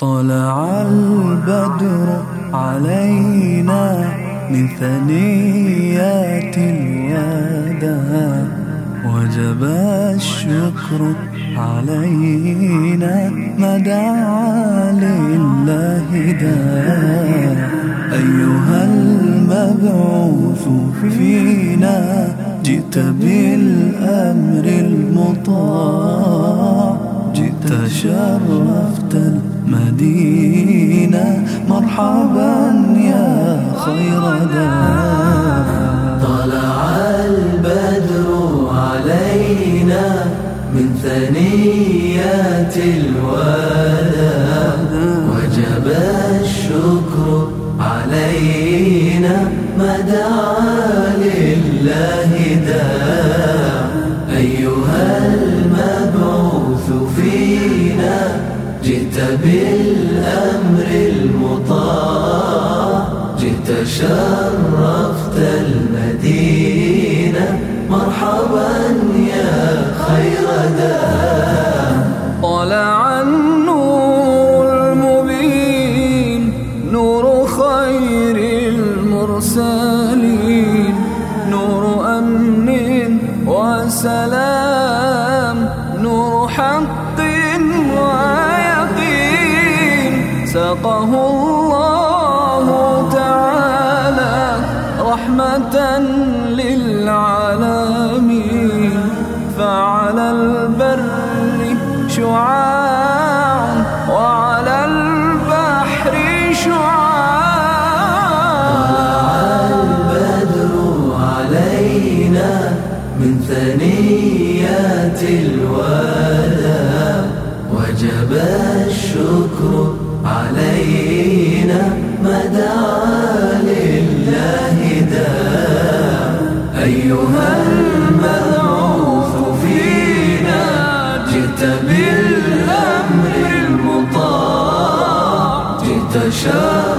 طلع البدر علينا من ثنيات الوداع وجب الشكر علينا ما دعا لله داع أيها المبعوث فينا جئت بالأمر المطاع. جئت شرفت المدينة مرحبا يا خير داع طلع البدر علينا من ثنيات الوداع. وجب الشكر علينا ما دعا لله داع. أيها فينا جئت بالأمر المطاع جئت شرفت المدينة مرحبا يا خير داع. طلع النور المبين نور خير المرسلين نور أمن وسلام. للعالمين. فعلى البر شعاع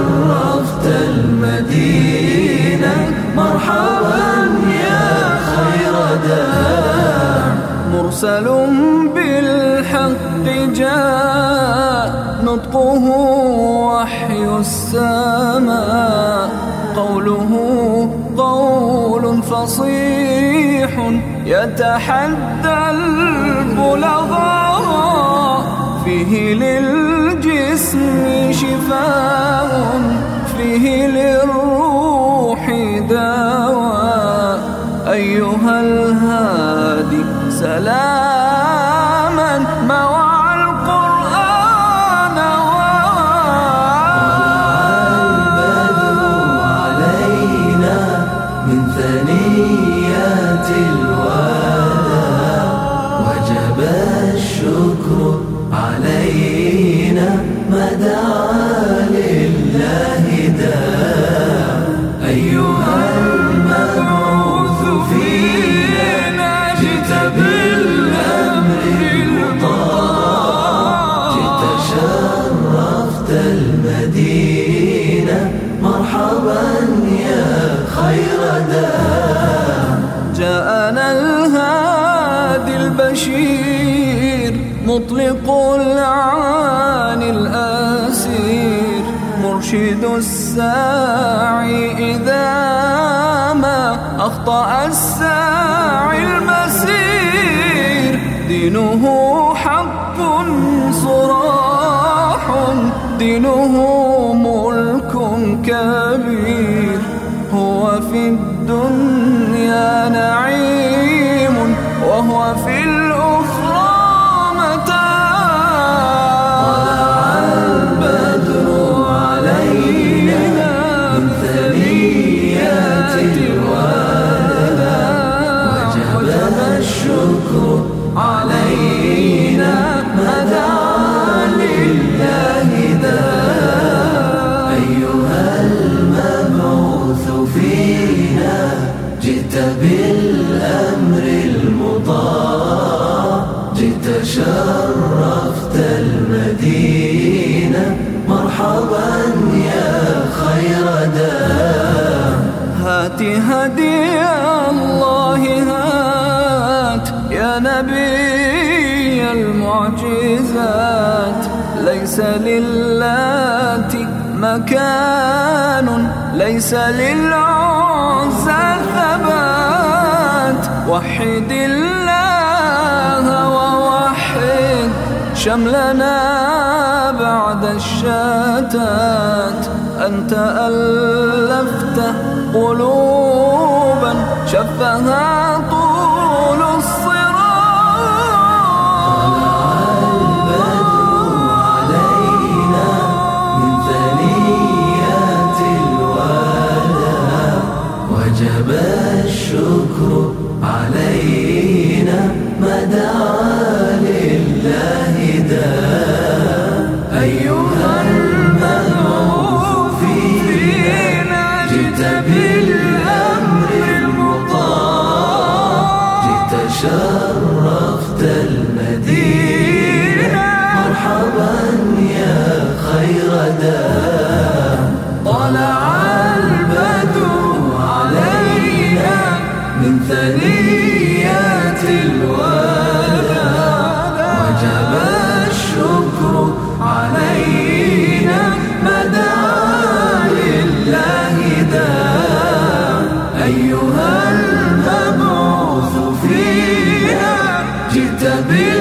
شرفت المدينة مرحبا يا خير داع. مرسل بالحق جاء نطقه وحي السماء. قوله قول فصيح يتحدى البلغاء. فيه للجسم شفاء. أيها الهادي سلاما البشير مطلق العاني الأسير. مرشد الساعي إذا ما أخطأ الساعي المسير. دينه حق صراح دينه علينا هدى لله ذا أيها المبعوث فينا جئت بالأمر المطاع جئت شرفت المدينة مرحبا يا خير داع هات هدي الزوجات ليس للاتي مكان ليس للعزى ثبات وحد الله ووحد شملنا بعد الشتات. أنت ألفت قلوبا شفهات تبين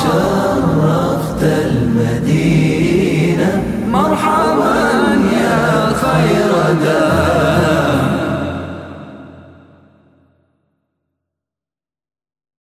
shall